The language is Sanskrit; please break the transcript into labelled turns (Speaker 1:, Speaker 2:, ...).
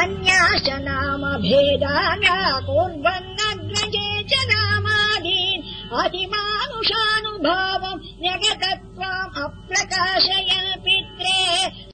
Speaker 1: अन्या च नाम भेदाना कुर्वन्नग्रजे च नामादीन् अतिमानुषानुभावम् न्यगतत्वाम् अप्रकाशयन्।